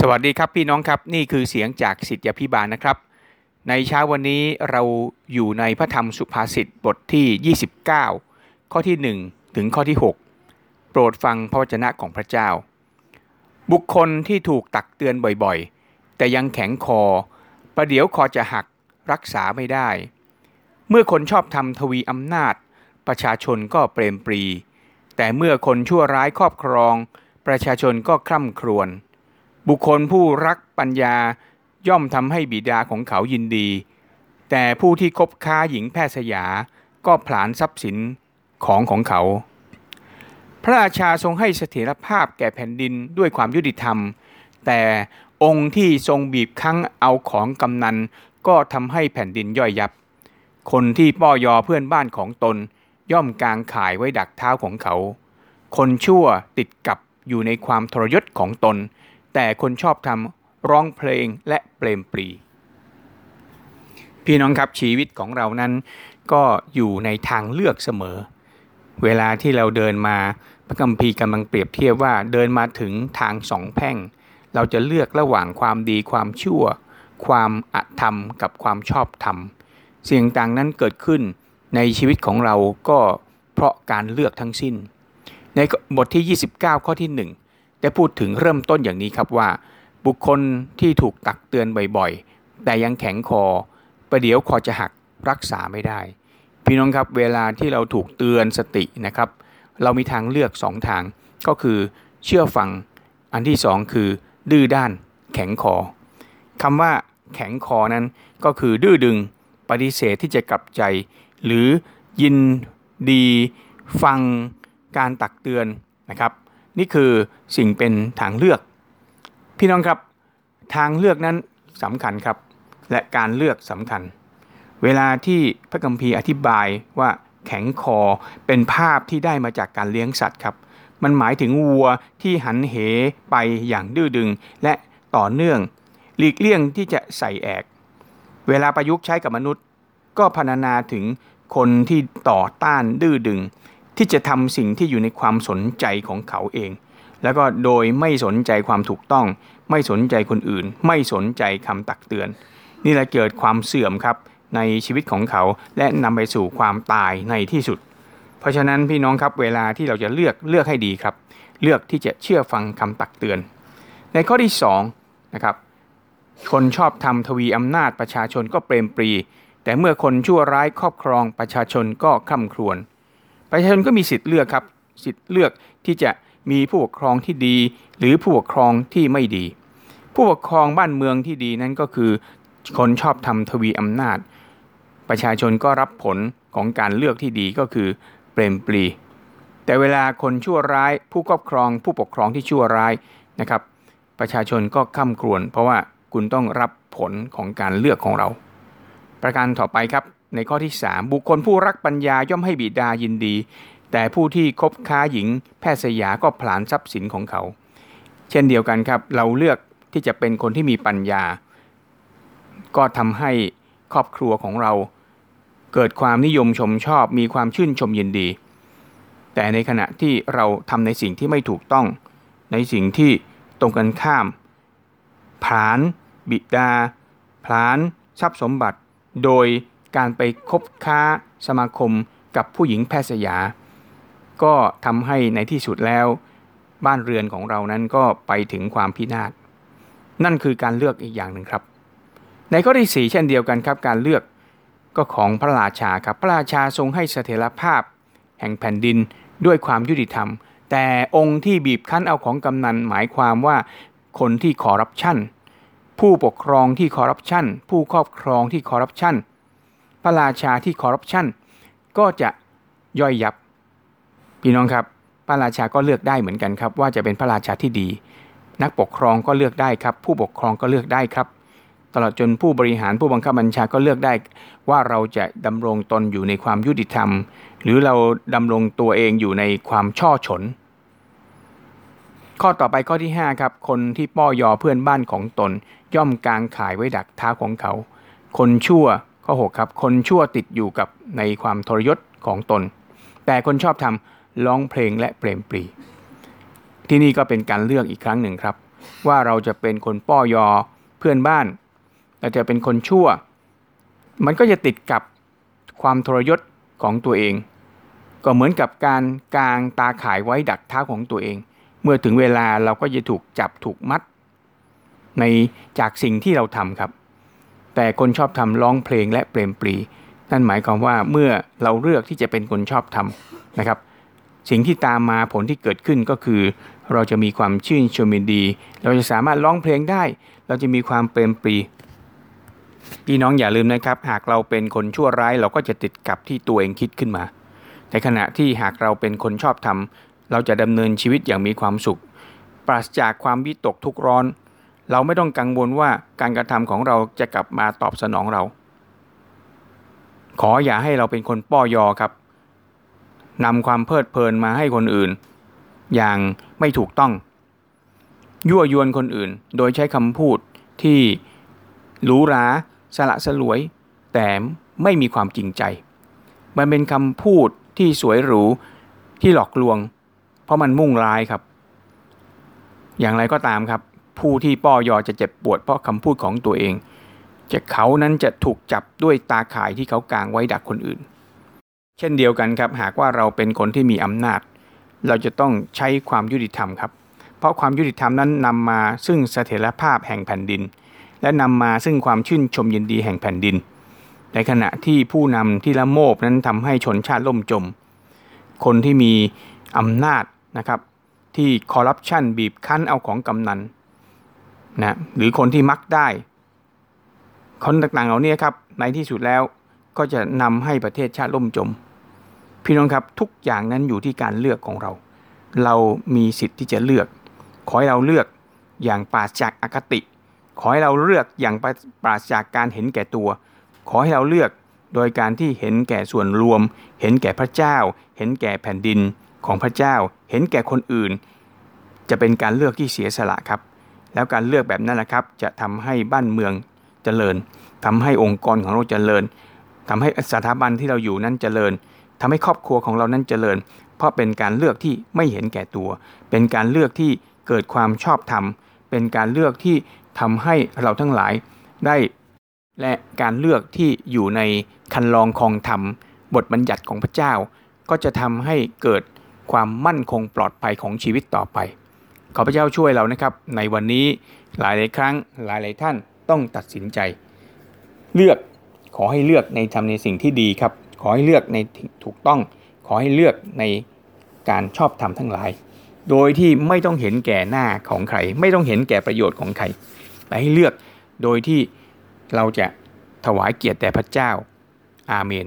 สวัสดีครับพี่น้องครับนี่คือเสียงจากสิทธิพิบาลนะครับ ในเช้าวันนี้เราอยู่ในพระธรรมสุภาษิตบทที่ 29 ข้อที่ 1 ถึงข้อที่ 6 โปรดฟังพระวจนะของพระเจ้า บุคคลที่ถูกตักเตือนบ่อยๆ แต่ยังแข็งคอ ประเดี๋ยวคอจะหักรักษาไม่ได้ เมื่อคนชอบทำทวีอำนาจ ประชาชนก็เปรมปรี แต่เมื่อคนชั่วร้ายครอบครอง ประชาชนก็คร่ำครวญ บุคคลผู้รักปัญญาย่อมทำให้บิดาของเขายินดี แต่ผู้ที่คบค้าหญิงแพทย์สยาก็ผลาญทรัพย์สินของของเขา พระราชาทรงให้เสถียรภาพแก่แผ่นดินด้วยความยุติธรรม แต่องค์ที่ทรงบีบคั้งเอาของกำนัน ก็ทำให้แผ่นดินย่อยยับ คนที่ป้อยอเพื่อนบ้านของตน ย่อมกางข่ายไว้ดักเท้าของเขา คนชั่วติดกับอยู่ในความทรยศของตน แต่คนชอบทำร้องเพลงและเปรมปรี พี่น้องครับชีวิตของเรานั้น ก็อยู่ในทางเลือกเสมอ เวลาที่เราเดินมาพระคัมภีร์กำลังเปรียบเทียบว่าเดินมาถึงทางสองแพ่ง เราจะเลือกระหว่างความดีความชั่ว ความอธรรมกับความชอบธรรมสิ่งต่างนั้นเกิดขึ้นในชีวิตของเราก็เพราะการเลือกทั้งสิ้น ในบทที่ 29 ข้อที่1 ได้พูดถึงเริ่มต้นอย่างนี้ครับว่า บุคคลที่ถูกตักเตือนบ่อยๆ แต่ยังแข็งคอ ประเดี๋ยวคอจะหักรักษาไม่ได้ พี่น้องครับเวลาที่เราถูกเตือนสตินะครับ เรามีทางเลือกสองทางก็คือเชื่อฟังอันที่สองคือ ดื้อด้าน แข็งคอคำว่าแข็งคอนั้นก็คือดื้อดึงปฏิเสธที่จะกลับใจ หรือยินดี ฟังการตักเตือนนะครับ นี่คือสิ่งเป็นทางเลือก พี่น้องครับ ทางเลือกนั้นสำคัญครับ และการเลือกสำคัญ เวลาที่พระคัมภีร์อธิบายว่าแข็งคอเป็นภาพที่ได้มาจากการเลี้ยงสัตว์ครับ มันหมายถึงวัวที่หันเหไปอย่างดื้อดึง และต่อเนื่อง หลีกเลี่ยงที่จะใส่แอก เวลาประยุกต์ใช้กับมนุษย์ ก็พรรณนาถึงคนที่ต่อต้านดื้อดึง ที่จะทำสิ่งที่อยู่ในความสนใจของเขาเอง แล้วก็โดยไม่สนใจความถูกต้อง ไม่สนใจคนอื่น ไม่สนใจคำตักเตือน นี่แหละเกิดความเสื่อมครับในชีวิตของเขาและนำไปสู่ความตายในที่สุด เพราะฉะนั้นพี่น้องครับเวลาที่เราจะเลือกเลือกให้ดีครับ เลือกที่จะเชื่อฟังคำตักเตือน ในข้อที่2นะครับคนชอบทำทวีอำนาจประชาชนก็เปรมปรี แต่เมื่อคนชั่วร้ายครอบครองประชาชนก็คร่ำครวญ ประชาชนก็มีสิทธิ์เลือกครับ สิทธิ์เลือกที่จะมีผู้ปกครองที่ดี หรือผู้ปกครองที่ไม่ดี ผู้ปกครองบ้านเมืองที่ดีนั้นก็คือคนชอบทำทวีอำนาจ ประชาชนก็รับผลของการเลือกที่ดีก็คือเปรมปรี แต่เวลาคนชั่วร้าย ผู้ครอบครอง ผู้ปกครองที่ชั่วร้ายนะครับ ประชาชนก็ข้ามครวญเพราะว่าคุณต้องรับผลของการเลือกของเรา ประการต่อไปครับ ในข้อที่ 3 บุคคลผู้รักปัญญาย่อมให้บิดายินดี แต่ผู้ที่คบค้าหญิงแพทย์สยาก็ผลาญทรัพย์สินของเขา เช่นเดียวกันครับ เราเลือกที่จะเป็นคนที่มีปัญญา ก็ทำให้ครอบครัวของเรา เกิดความนิยมชมชอบ มีความชื่นชมยินดี แต่ในขณะที่เราทำในสิ่งที่ไม่ถูกต้อง ในสิ่งที่ตรงกันข้ามผลาญบิดาผลาญทรัพย์สมบัติ โดย การไปคบค้าสมาคมกับผู้หญิงแพทย์สยา ก็ทำให้ในที่สุดแล้ว บ้านเรือนของเรานั้นก็ไปถึงความพินาศนั่นคือการเลือกอีกอย่างหนึ่งครับ ในข้อที่ 4 เช่นเดียวกันครับ การเลือกก็ของพระราชาครับ พระราชาทรงให้เสถียรภาพ แห่งแผ่นดินด้วยความยุติธรรม แต่องค์ที่บีบคั้นเอาของกำนันหมายความว่าคนที่คอร์รัปชันผู้ปกครองที่คอร์รัปชันผู้ครอบครองที่คอร์รัปชัน พระราชาที่คอร์รัปชันก็จะย่อยยับ พี่น้องครับ พระราชาก็เลือกได้เหมือนกันครับ ว่าจะเป็นพระราชาที่ดี นักปกครองก็เลือกได้ครับ ผู้ปกครองก็เลือกได้ครับ ตลอดจนผู้บริหารผู้บังคับบัญชาก็เลือกได้ ว่าเราจะดำรงตนอยู่ในความยุติธรรม หรือเราดำรงตัวเองอยู่ในความช่อฉน ข้อต่อไปข้อที่ 5 ครับ คนที่ป้อยอเพื่อนบ้านของตน ย่อมกางขายไว้ดักเท้าของเขา คนชั่ว ข้อ 6 ครับ คนชั่วติดอยู่กับในความทรยศของตน แต่คนชอบทำร้องเพลงและเปรมปรี ที่นี่ก็เป็นการเลือกอีกครั้งหนึ่งครับ ว่าเราจะเป็นคนป้อยอเพื่อนบ้านเราจะเป็นคนชั่ว มันก็จะติดกับความทรยศของตัวเอง ก็เหมือนกับการกางตาข่ายไว้ดักเท้าของตัวเอง เมื่อถึงเวลาเราก็จะถูกจับถูกมัด ในจากสิ่งที่เราทำครับ แต่คนชอบทำร้องเพลงและเปลมปรีนั่นหมายความว่าเมื่อเราเลือกที่จะเป็นคนชอบทำนะครับ สิ่งที่ตามมาผลที่เกิดขึ้นก็คือ เราจะมีความชื่นชมยินดี เราจะสามารถร้องเพลงได้ เราจะมีความเปรมปรีพี่น้องอย่าลืมนะครับ หากเราเป็นคนชั่วร้ายเราก็จะติดกับที่ตัวเองคิดขึ้นมาในขณะที่หากเราเป็นคนชอบทำเราจะดำเนินชีวิตอย่างมีความสุข ปราศจากความวิตกทุกร้อน เราไม่ต้องกังวลว่าการกระทำของเราจะกลับมาตอบสนองเรา ขออย่าให้เราเป็นคนป้อยอครับนำความเพลิดเพลินมาให้คนอื่น อย่างไม่ถูกต้อง ยั่วยวนคนอื่น โดยใช้คำพูดที่หรูหราสละสลวย แต่ไม่มีความจริงใจ มันเป็นคำพูดที่สวยหรูที่หลอกลวง เพราะมันมุ่งร้ายครับ อย่างไรก็ตามครับ ผู้ที่ป้อยอจะเจ็บปวดเพราะคำพูดของตัวเอง จะเขานั้นจะถูกจับด้วยตาข่ายที่เขากางไว้ดักคนอื่น เช่นเดียวกันครับ หากว่าเราเป็นคนที่มีอำนาจ เราจะต้องใช้ความยุติธรรมครับ เพราะความยุติธรรมนั้นนำมาซึ่งเสถียรภาพแห่งแผ่นดิน และนำมาซึ่งความชื่นชมยินดีแห่งแผ่นดิน ในขณะที่ผู้นำที่ละโมบนั้นทำให้ชนชาติล่มจม คนที่มีอำนาจนะครับที่คอร์รัปชันบีบคั้นเอาของกำนัน นะหรือคนที่มักได้คนต่างๆเหล่านี้ครับในที่สุดแล้วก็จะนำให้ประเทศชาติล่มจม พี่น้องครับทุกอย่างนั้นอยู่ที่การเลือกของเรา เรามีสิทธิ์ที่จะเลือก ขอให้เราเลือกอย่างปราศจากอคติ ขอให้เราเลือกอย่างปราศจากการเห็นแก่ตัว ขอให้เราเลือกโดยการที่เห็นแก่ส่วนรวม เห็นแก่พระเจ้า เห็นแก่แผ่นดินของพระเจ้า เห็นแก่คนอื่น จะเป็นการเลือกที่เสียสละครับ แล้วการเลือกแบบนั้นแหละครับ จะทำให้บ้านเมืองเจริญทำให้องค์กรของเราเจริญทำให้สถาบันที่เราอยู่นั้นเจริญทำให้ครอบครัวของเรานั้นเจริญ เพราะเป็นการเลือกที่ไม่เห็นแก่ตัว เป็นการเลือกที่เกิดความชอบธรรม เป็นการเลือกที่ทำให้เราทั้งหลายได้และการเลือกที่อยู่ในคันลองคองธรรม บทบัญญัติของพระเจ้า ก็จะทำให้เกิดความมั่นคงปลอดภัยของชีวิตต่อไป ขอพระเจ้าช่วยเรานะครับ ในวันนี้หลายหลายครั้งหลายหลายท่านต้องตัดสินใจ เลือกขอให้เลือกในทำในสิ่งที่ดีครับ ขอให้เลือกในถูกต้อง ขอให้เลือกในการชอบธรรมทั้งหลาย โดยที่ไม่ต้องเห็นแก่หน้าของใคร ไม่ต้องเห็นแก่ประโยชน์ของใครแต่ให้เลือกโดยที่เราจะถวายเกียรติแด่พระเจ้า อาเมน